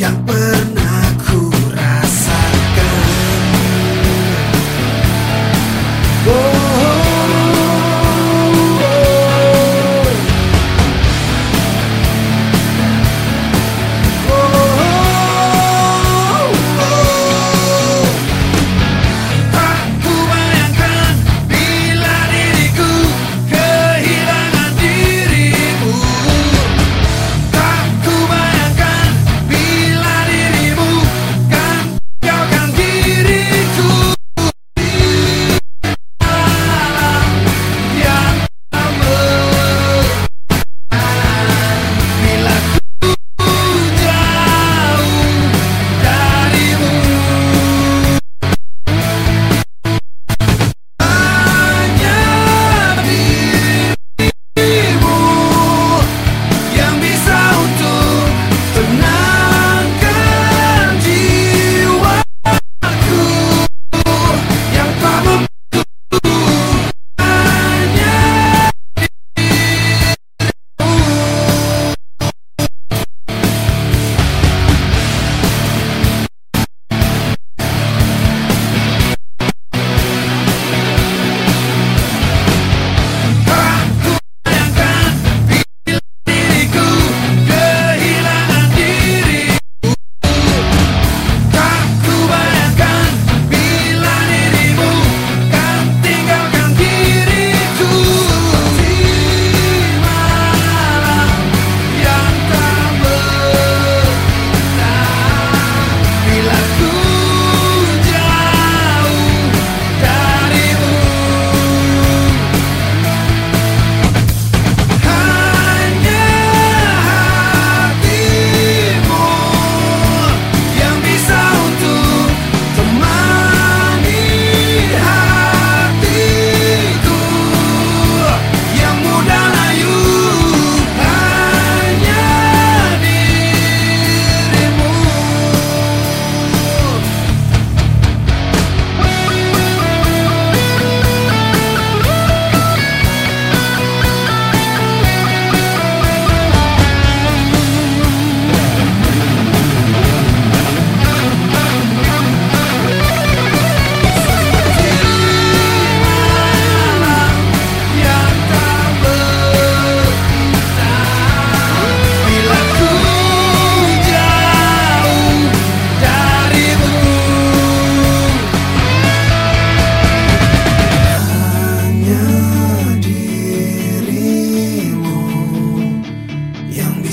Yeah.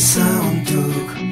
sound